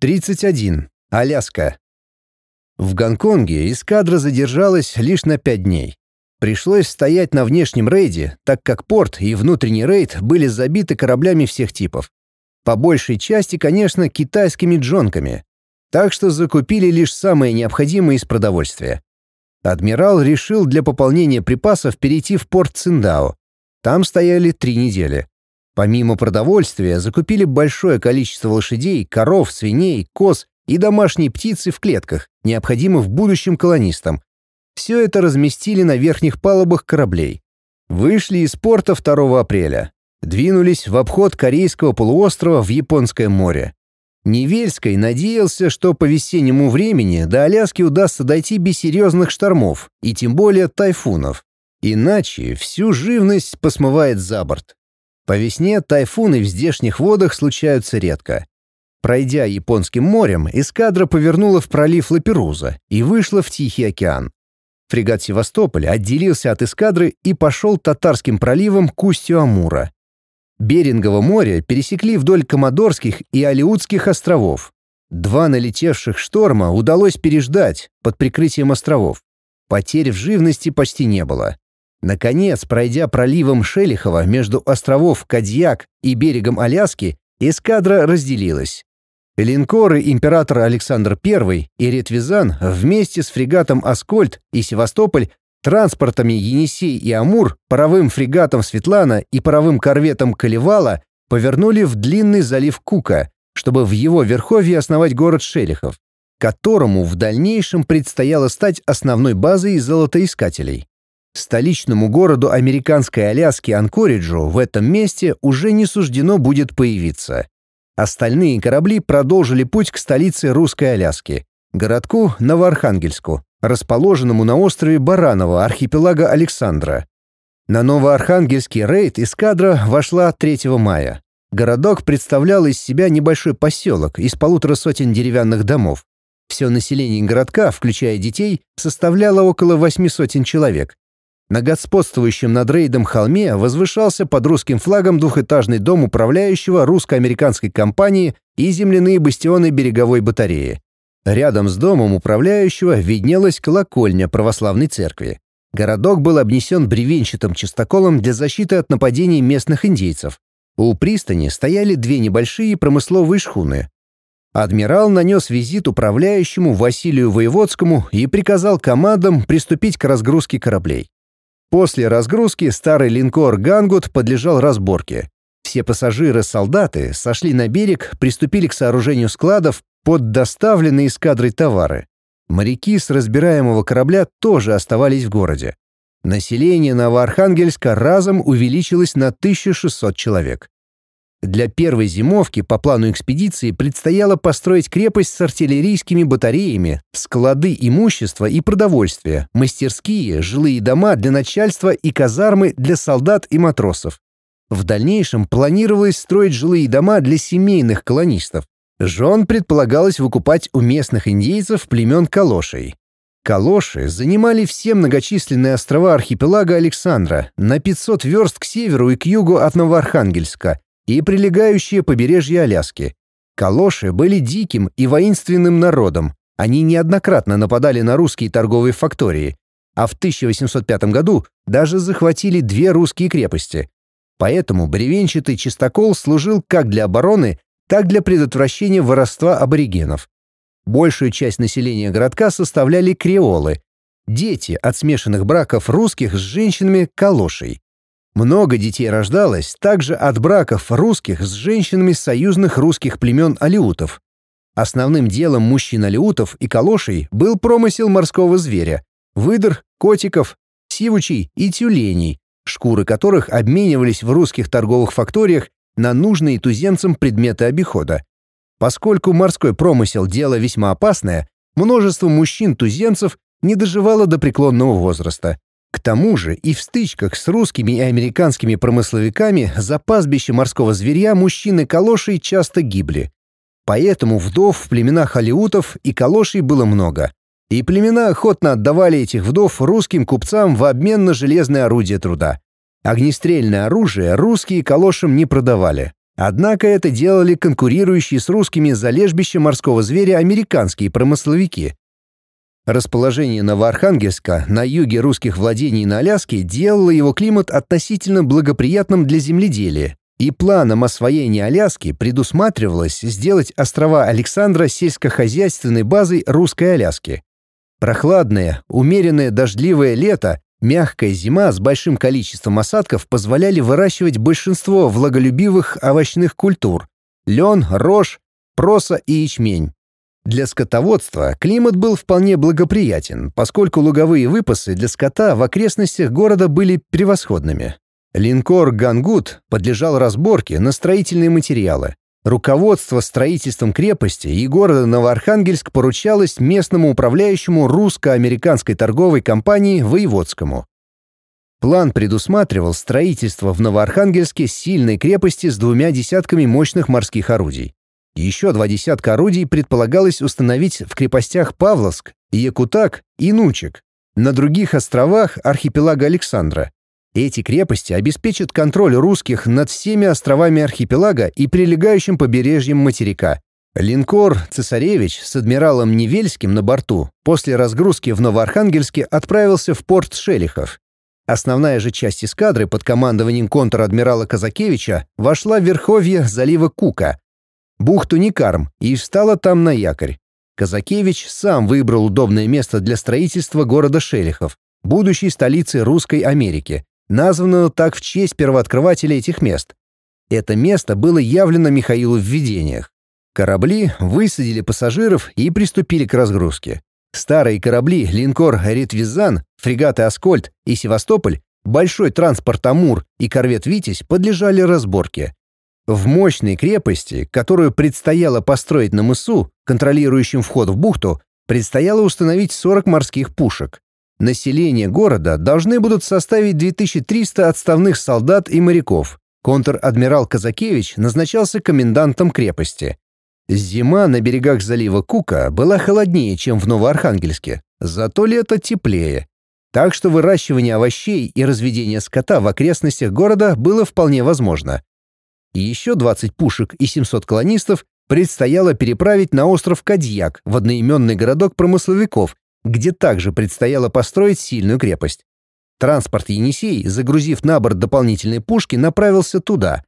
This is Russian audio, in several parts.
31. Аляска. В Гонконге эскадра задержалась лишь на пять дней. Пришлось стоять на внешнем рейде, так как порт и внутренний рейд были забиты кораблями всех типов. По большей части, конечно, китайскими джонками. Так что закупили лишь самое необходимое из продовольствия. Адмирал решил для пополнения припасов перейти в порт Циндао. Там стояли три недели. Помимо продовольствия, закупили большое количество лошадей, коров, свиней, коз и домашней птицы в клетках, необходимых будущим колонистам, все это разместили на верхних палубах кораблей. Вышли из порта 2 апреля. Двинулись в обход Корейского полуострова в Японское море. Невельской надеялся, что по весеннему времени до Аляски удастся дойти без серьезных штормов, и тем более тайфунов. Иначе всю живность посмывает за борт. По весне тайфуны в здешних водах случаются редко. Пройдя Японским морем, эскадра повернула в пролив Лаперуза и вышла в Тихий океан. Фрегат «Севастополь» отделился от эскадры и пошел Татарским проливом к устью Амура. Берингово море пересекли вдоль Комодорских и Алиутских островов. Два налетевших шторма удалось переждать под прикрытием островов. Потерь в живности почти не было. Наконец, пройдя проливом Шелихова между островов Кадьяк и берегом Аляски, эскадра разделилась. Линкоры император Александр I и Ретвизан вместе с фрегатом «Аскольд» и «Севастополь» транспортами «Енисей» и «Амур», паровым фрегатом «Светлана» и паровым корветом «Калевала» повернули в длинный залив Кука, чтобы в его верховье основать город Шелихов, которому в дальнейшем предстояло стать основной базой золотоискателей. Столичному городу американской Аляски Анкориджу в этом месте уже не суждено будет появиться. Остальные корабли продолжили путь к столице русской Аляски, городку Новоархангельску, расположенному на острове Бараново архипелага Александра. На Новоархангельский рейд эскадра вошла 3 мая. Городок представлял из себя небольшой поселок из полутора сотен деревянных домов. Все население городка, включая детей, составляло около восьми сотен человек. На господствующем над рейдом холме возвышался под русским флагом двухэтажный дом управляющего русско-американской компании и земляные бастионы береговой батареи. Рядом с домом управляющего виднелась колокольня православной церкви. Городок был обнесен бревенчатым частоколом для защиты от нападений местных индейцев. У пристани стояли две небольшие промысловые шхуны. Адмирал нанес визит управляющему Василию Воеводскому и приказал командам приступить к разгрузке кораблей. После разгрузки старый линкор «Гангут» подлежал разборке. Все пассажиры-солдаты сошли на берег, приступили к сооружению складов под доставленные эскадрой товары. Моряки с разбираемого корабля тоже оставались в городе. Население Новоархангельска разом увеличилось на 1600 человек. Для первой зимовки по плану экспедиции предстояло построить крепость с артиллерийскими батареями, склады имущества и продовольствия, мастерские, жилые дома для начальства и казармы для солдат и матросов. В дальнейшем планировалось строить жилые дома для семейных колонистов. Жен предполагалось выкупать у местных индейцев племен Калошей. Калоши занимали все многочисленные острова архипелага Александра на 500 верст к северу и к югу от Новоархангельска и прилегающее побережье Аляски. Калоши были диким и воинственным народом. Они неоднократно нападали на русские торговые фактории, а в 1805 году даже захватили две русские крепости. Поэтому бревенчатый чистокол служил как для обороны, так для предотвращения воровства аборигенов. Большую часть населения городка составляли креолы, дети от смешанных браков русских с женщинами калошей. Много детей рождалось также от браков русских с женщинами союзных русских племен алиутов. Основным делом мужчин-алиутов и калошей был промысел морского зверя – выдр, котиков, сивучей и тюленей, шкуры которых обменивались в русских торговых факториях на нужные туземцам предметы обихода. Поскольку морской промысел – дело весьма опасное, множество мужчин-туземцев не доживало до преклонного возраста. К тому же и в стычках с русскими и американскими промысловиками за пастбище морского зверя мужчины-калошей часто гибли. Поэтому вдов в племенах алиутов и калошей было много. И племена охотно отдавали этих вдов русским купцам в обмен на железное орудие труда. Огнестрельное оружие русские калошам не продавали. Однако это делали конкурирующие с русскими за лежбище морского зверя американские промысловики. Расположение Новоархангельска на юге русских владений на Аляске делало его климат относительно благоприятным для земледелия, и планом освоения Аляски предусматривалось сделать острова Александра сельскохозяйственной базой русской Аляски. Прохладное, умеренное дождливое лето, мягкая зима с большим количеством осадков позволяли выращивать большинство влаголюбивых овощных культур – лен, рожь, проса и ячмень. Для скотоводства климат был вполне благоприятен, поскольку луговые выпасы для скота в окрестностях города были превосходными. Линкор «Гангут» подлежал разборке на строительные материалы. Руководство строительством крепости и города Новоархангельск поручалось местному управляющему русско-американской торговой компании Воеводскому. План предусматривал строительство в Новоархангельске сильной крепости с двумя десятками мощных морских орудий. Еще два десятка орудий предполагалось установить в крепостях Павловск, Якутак и Нучек, на других островах архипелага Александра. Эти крепости обеспечат контроль русских над всеми островами архипелага и прилегающим побережьем материка. Линкор «Цесаревич» с адмиралом Невельским на борту после разгрузки в Новоархангельске отправился в порт Шелихов. Основная же часть эскадры под командованием контр-адмирала Казакевича вошла в верховье залива Кука, бухту Никарм, и встала там на якорь. Казакевич сам выбрал удобное место для строительства города Шелихов, будущей столицы Русской Америки, названную так в честь первооткрывателя этих мест. Это место было явлено Михаилу в видениях. Корабли высадили пассажиров и приступили к разгрузке. Старые корабли линкор «Ритвизан», фрегаты «Аскольд» и «Севастополь», большой транспорт «Амур» и корвет «Витязь» подлежали разборке. В мощной крепости, которую предстояло построить на мысу, контролирующем вход в бухту, предстояло установить 40 морских пушек. Население города должны будут составить 2300 отставных солдат и моряков. Контр-адмирал Казакевич назначался комендантом крепости. Зима на берегах залива Кука была холоднее, чем в Новоархангельске, зато лето теплее. Так что выращивание овощей и разведение скота в окрестностях города было вполне возможно. И еще 20 пушек и 700 колонистов предстояло переправить на остров Кадьяк в одноименный городок промысловиков, где также предстояло построить сильную крепость. Транспорт «Енисей», загрузив на борт дополнительные пушки, направился туда.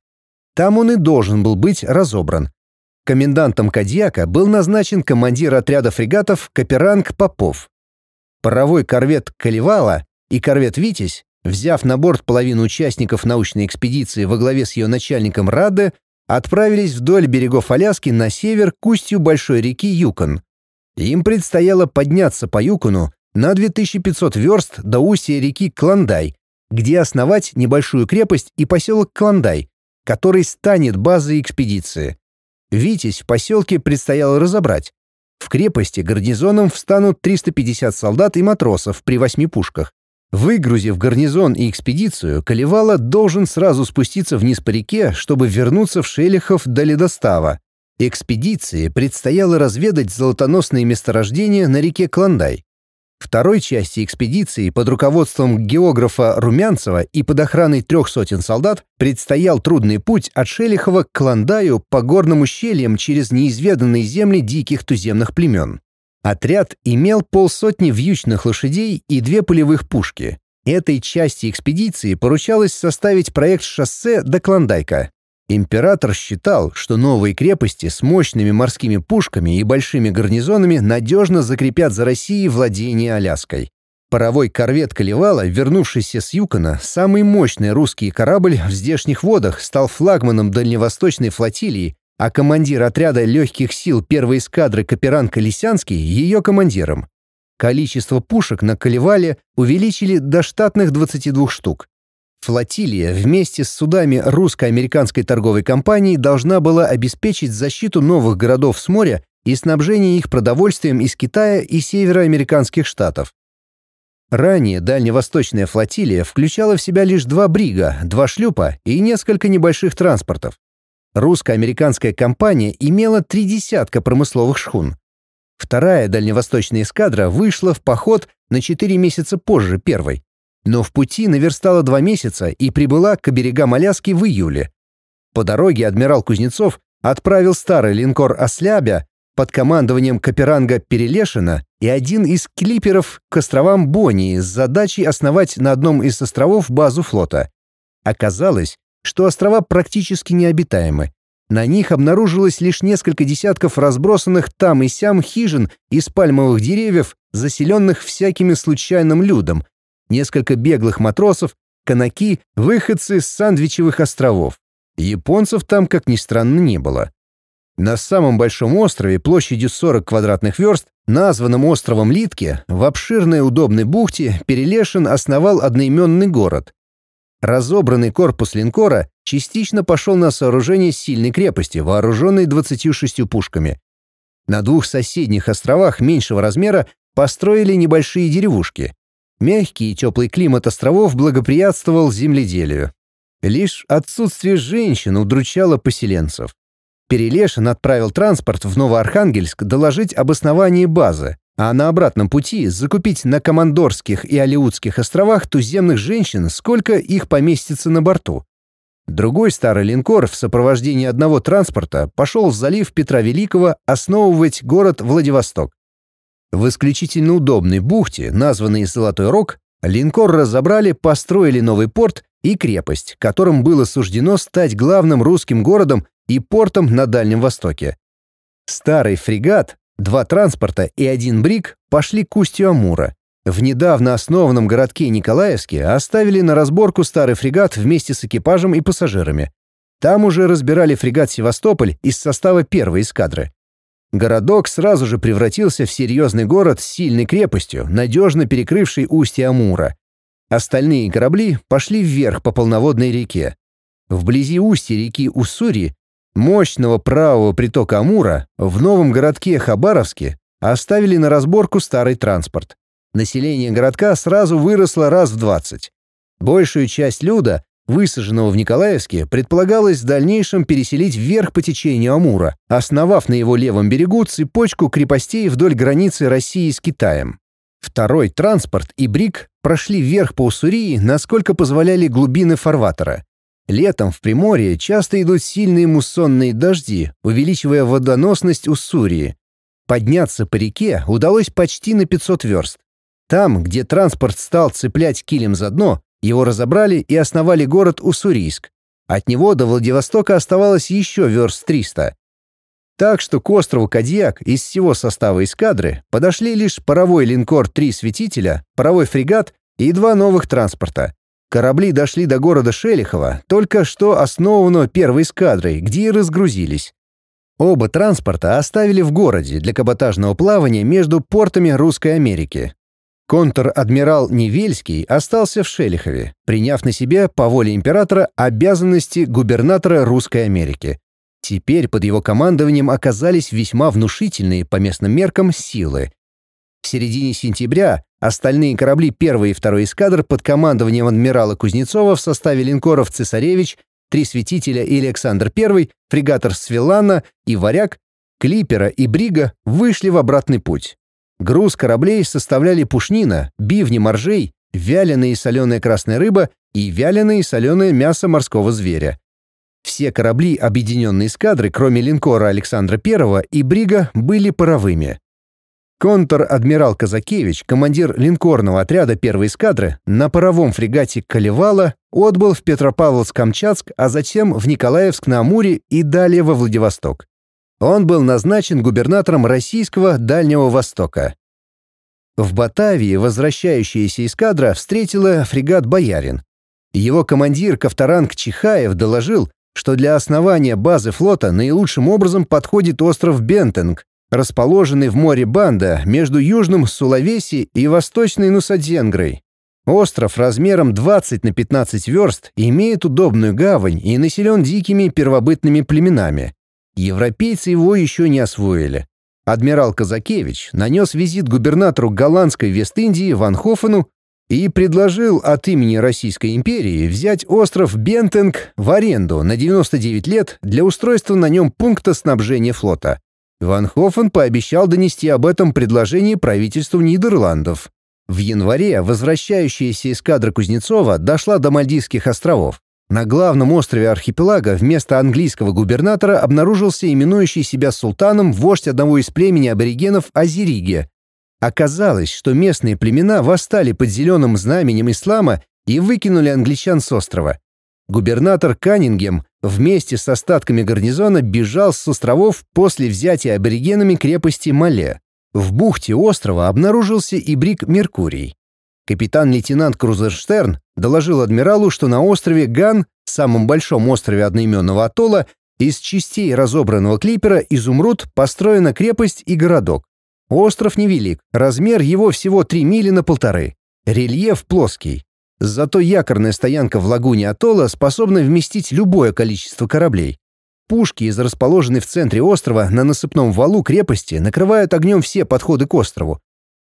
Там он и должен был быть разобран. Комендантом Кадьяка был назначен командир отряда фрегатов Каперанг Попов. Паровой корвет «Калевала» и корвет «Витязь», взяв на борт половину участников научной экспедиции во главе с ее начальником Раде, отправились вдоль берегов Аляски на север к устью большой реки Юкон. Им предстояло подняться по Юкону на 2500 верст до устья реки Кландай, где основать небольшую крепость и поселок Кландай, который станет базой экспедиции. Витязь в поселке предстояло разобрать. В крепости гарнизоном встанут 350 солдат и матросов при восьми пушках. Выгрузив гарнизон и экспедицию, Колевала должен сразу спуститься вниз по реке, чтобы вернуться в Шелихов до ледостава, Экспедиции предстояло разведать золотоносные месторождения на реке Кландай. Второй части экспедиции под руководством географа Румянцева и под охраной трех сотен солдат предстоял трудный путь от Шелихова к Кландаю по горным ущельям через неизведанные земли диких туземных племен. Отряд имел полсотни вьючных лошадей и две полевых пушки. Этой части экспедиции поручалось составить проект шоссе до Клондайка. Император считал, что новые крепости с мощными морскими пушками и большими гарнизонами надежно закрепят за Россией владение Аляской. Паровой корвет Калевала, вернувшийся с Юкона, самый мощный русский корабль в здешних водах, стал флагманом дальневосточной флотилии, а командир отряда легких сил первой эскадры Каперан Колесянский — ее командиром. Количество пушек на Калевале увеличили до штатных 22 штук. Флотилия вместе с судами русско-американской торговой компании должна была обеспечить защиту новых городов с моря и снабжение их продовольствием из Китая и североамериканских штатов. Ранее дальневосточная флотилия включала в себя лишь два брига, два шлюпа и несколько небольших транспортов. Русско-американская компания имела три десятка промысловых шхун. Вторая дальневосточная эскадра вышла в поход на четыре месяца позже первой но в пути наверстала два месяца и прибыла к берегам Аляски в июле. По дороге адмирал Кузнецов отправил старый линкор «Ослябя» под командованием Каперанга Перелешина и один из клиперов к островам Бонии с задачей основать на одном из островов базу флота. Оказалось, что острова практически необитаемы. На них обнаружилось лишь несколько десятков разбросанных там и сям хижин из пальмовых деревьев, заселенных всякими случайным людом, несколько беглых матросов, канаки, выходцы с Сандвичевых островов. Японцев там, как ни странно, не было. На самом большом острове площадью 40 квадратных верст, названном островом Литке, в обширной удобной бухте Перелешин основал одноименный город. Разобранный корпус линкора частично пошел на сооружение сильной крепости, вооруженной 26 пушками. На двух соседних островах меньшего размера построили небольшие деревушки. Мягкий и теплый климат островов благоприятствовал земледелию. Лишь отсутствие женщин удручало поселенцев. Перелешин отправил транспорт в Новоархангельск доложить об основании базы, а на обратном пути закупить на Командорских и Алиутских островах туземных женщин, сколько их поместится на борту. Другой старый линкор в сопровождении одного транспорта пошел в залив Петра Великого основывать город Владивосток. В исключительно удобной бухте, названной Золотой Рог, линкор разобрали, построили новый порт и крепость, которым было суждено стать главным русским городом и портом на Дальнем Востоке. Старый фрегат, два транспорта и один бриг пошли к устью Амура. В недавно основанном городке Николаевске оставили на разборку старый фрегат вместе с экипажем и пассажирами. Там уже разбирали фрегат «Севастополь» из состава первой эскадры. Городок сразу же превратился в серьезный город с сильной крепостью, надежно перекрывший устье Амура. Остальные корабли пошли вверх по полноводной реке. Вблизи устья реки Уссури, мощного правого притока Амура, в новом городке Хабаровске оставили на разборку старый транспорт. Население городка сразу выросло раз в 20. Большую часть люда высаженного в Николаевске, предполагалось в дальнейшем переселить вверх по течению Амура, основав на его левом берегу цепочку крепостей вдоль границы России с Китаем. Второй транспорт и брик прошли вверх по Уссурии, насколько позволяли глубины фарватера. Летом в Приморье часто идут сильные муссонные дожди, увеличивая водоносность Уссурии. Подняться по реке удалось почти на 500 верст. Там, где транспорт стал цеплять килем за дно, его разобрали и основали город Уссурийск. От него до Владивостока оставалось еще верст 300. Так что к острову Кадьяк из всего состава эскадры подошли лишь паровой линкор «Три светителя», паровой фрегат и два новых транспорта. Корабли дошли до города Шелихова, только что основанного первой эскадрой, где и разгрузились. Оба транспорта оставили в городе для каботажного плавания между портами Русской Америки. Контр-адмирал Невельский остался в Шелихове, приняв на себя по воле императора обязанности губернатора Русской Америки. Теперь под его командованием оказались весьма внушительные по местным меркам силы. В середине сентября остальные корабли первой и второй эскадр под командованием адмирала Кузнецова в составе линкоров «Цесаревич», «Три светителя» и «Александр I», фрегатор «Свелана» и «Варяг», «Клипера» и «Брига» вышли в обратный путь. Груз кораблей составляли пушнина, бивни моржей, вяленая и соленая красная рыба и вяленое и соленое мясо морского зверя. Все корабли объединенной эскадры, кроме линкора Александра I и Брига, были паровыми. Контр-адмирал Казакевич, командир линкорного отряда первой эскадры, на паровом фрегате «Калевала» отбыл в Петропавловск-Камчатск, а затем в Николаевск на Амуре и далее во Владивосток. Он был назначен губернатором Российского Дальнего Востока. В Батавии возвращающаяся эскадра встретила фрегат «Боярин». Его командир Ковторанг Чихаев доложил, что для основания базы флота наилучшим образом подходит остров Бентенг, расположенный в море Банда между южным Сулавеси и восточной Нусадзенгрой. Остров размером 20 на 15 верст имеет удобную гавань и населен дикими первобытными племенами. Европейцы его еще не освоили. Адмирал Казакевич нанес визит губернатору голландской Вест-Индии Ван Хофену и предложил от имени Российской империи взять остров Бентенг в аренду на 99 лет для устройства на нем пункта снабжения флота. Ван Хофен пообещал донести об этом предложении правительству Нидерландов. В январе возвращающаяся эскадра Кузнецова дошла до Мальдивских островов. на главном острове архипелага вместо английского губернатора обнаружился именующий себя султаном вождь одного из племени аборигенов Азириге. Оказалось, что местные племена восстали под зеленым знаменем ислама и выкинули англичан с острова. Губернатор Каннингем вместе с остатками гарнизона бежал с островов после взятия аборигенами крепости Мале. В бухте острова обнаружился и брик «Меркурий». Капитан-лейтенант Крузерштерн доложил адмиралу, что на острове Ган, самом большом острове одноименного атолла, из частей разобранного клипера «Изумруд» построена крепость и городок. Остров невелик, размер его всего 3 мили на полторы. Рельеф плоский. Зато якорная стоянка в лагуне атолла способна вместить любое количество кораблей. Пушки из расположенной в центре острова на насыпном валу крепости накрывают огнем все подходы к острову,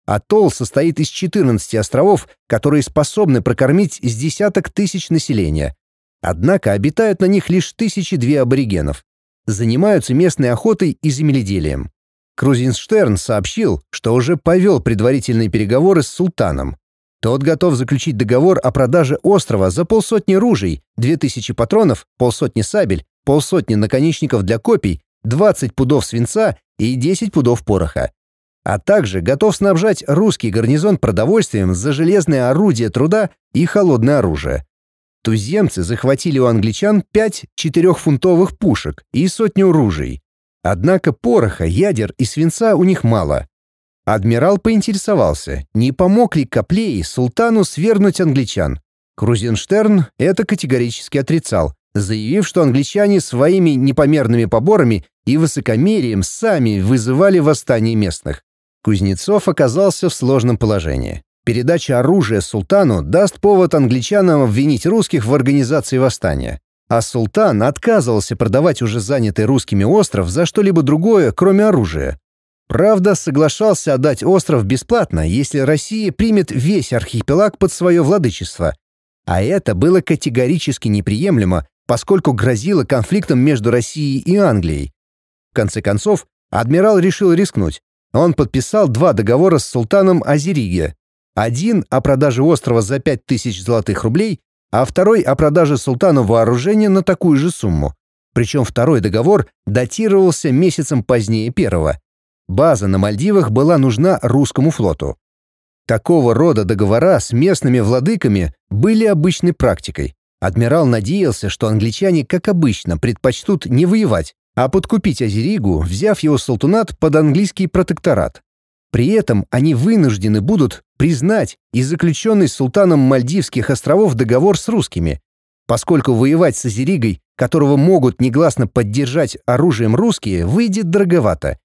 Атолл состоит из 14 островов, которые способны прокормить с десяток тысяч населения. Однако обитают на них лишь тысячи две аборигенов. Занимаются местной охотой и земледелием. Крузенштерн сообщил, что уже повел предварительные переговоры с султаном. Тот готов заключить договор о продаже острова за полсотни ружей, 2000 патронов, полсотни сабель, полсотни наконечников для копий, 20 пудов свинца и 10 пудов пороха а также готов снабжать русский гарнизон продовольствием за железное орудие труда и холодное оружие. Туземцы захватили у англичан пять четырехфунтовых пушек и сотню ружей. Однако пороха, ядер и свинца у них мало. Адмирал поинтересовался, не помог ли Каплей султану свергнуть англичан. Крузенштерн это категорически отрицал, заявив, что англичане своими непомерными поборами и высокомерием сами вызывали восстание местных. Кузнецов оказался в сложном положении. Передача оружия султану даст повод англичанам обвинить русских в организации восстания. А султан отказывался продавать уже занятый русскими остров за что-либо другое, кроме оружия. Правда, соглашался отдать остров бесплатно, если Россия примет весь архипелаг под свое владычество. А это было категорически неприемлемо, поскольку грозило конфликтом между Россией и Англией. В конце концов, адмирал решил рискнуть он подписал два договора с султаном Азириге. Один о продаже острова за 5000 золотых рублей, а второй о продаже султану вооружения на такую же сумму. Причем второй договор датировался месяцем позднее первого. База на Мальдивах была нужна русскому флоту. Такого рода договора с местными владыками были обычной практикой. Адмирал надеялся, что англичане, как обычно, предпочтут не воевать, а подкупить Азеригу, взяв его султанат под английский протекторат. При этом они вынуждены будут признать и заключенный с султаном Мальдивских островов договор с русскими, поскольку воевать с Азеригой, которого могут негласно поддержать оружием русские, выйдет дороговато.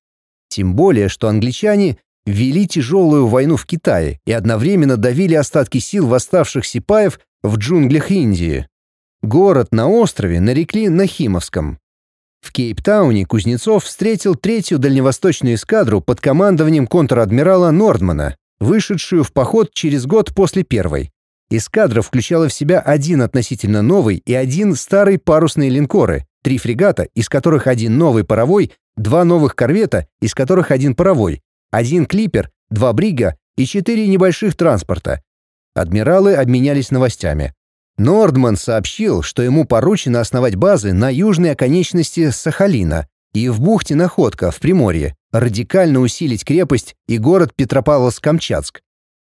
Тем более, что англичане вели тяжелую войну в Китае и одновременно давили остатки сил восставших сипаев в джунглях Индии. Город на острове нарекли Нахимовском, в Кейптауне Кузнецов встретил третью дальневосточную эскадру под командованием контр-адмирала Нордмана, вышедшую в поход через год после первой. Эскадра включала в себя один относительно новый и один старый парусные линкоры, три фрегата, из которых один новый паровой, два новых корвета, из которых один паровой, один клипер, два брига и четыре небольших транспорта. Адмиралы обменялись новостями. Нордман сообщил, что ему поручено основать базы на южной оконечности Сахалина и в бухте Находка в Приморье, радикально усилить крепость и город Петропавловск-Камчатск.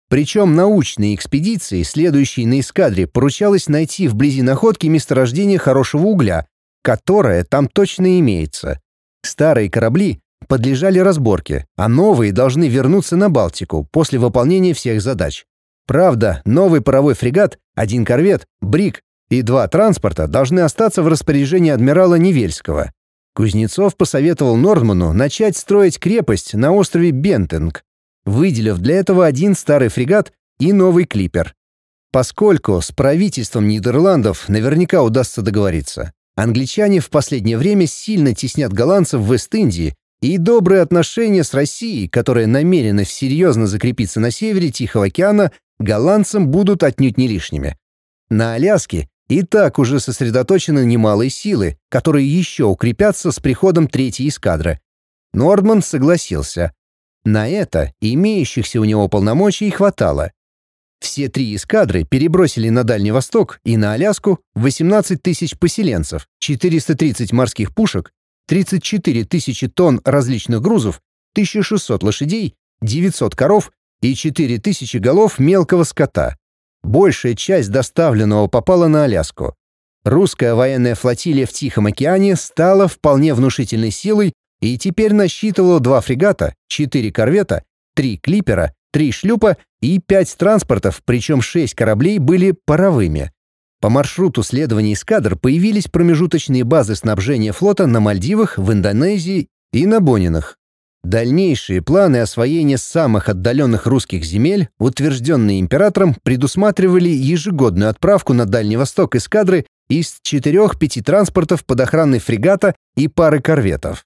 Причем научные экспедиции, следующие на эскадре, поручалось найти вблизи Находки месторождение хорошего угля, которое там точно имеется. Старые корабли подлежали разборке, а новые должны вернуться на Балтику после выполнения всех задач. Правда, новый паровой фрегат, один корвет, брик и два транспорта должны остаться в распоряжении адмирала Невельского. Кузнецов посоветовал Нордману начать строить крепость на острове Бентинг, выделив для этого один старый фрегат и новый клипер. Поскольку с правительством Нидерландов наверняка удастся договориться. Англичане в последнее время сильно теснят голландцев в Вест-Индии, и добрые отношения с Россией, которая намерена серьезно закрепиться на севере Тихого океана, голландцам будут отнюдь не лишними. На Аляске и так уже сосредоточены немалые силы, которые еще укрепятся с приходом третьей эскадры. Нордман согласился. На это имеющихся у него полномочий хватало. Все три эскадры перебросили на Дальний Восток и на Аляску 18 тысяч поселенцев, 430 морских пушек, 34 тысячи тонн различных грузов, 1600 лошадей, 900 коров и 4 тысячи голов мелкого скота. Большая часть доставленного попала на Аляску. Русская военная флотилия в Тихом океане стала вполне внушительной силой и теперь насчитывала два фрегата, четыре корвета, три клипера три шлюпа и пять транспортов, причем шесть кораблей были паровыми. По маршруту следования эскадр появились промежуточные базы снабжения флота на Мальдивах, в Индонезии и на Бонинах. Дальнейшие планы освоения самых отдаленных русских земель, утвержденные императором, предусматривали ежегодную отправку на Дальний Восток эскадры из четырех-пяти транспортов под охраной фрегата и пары корветов.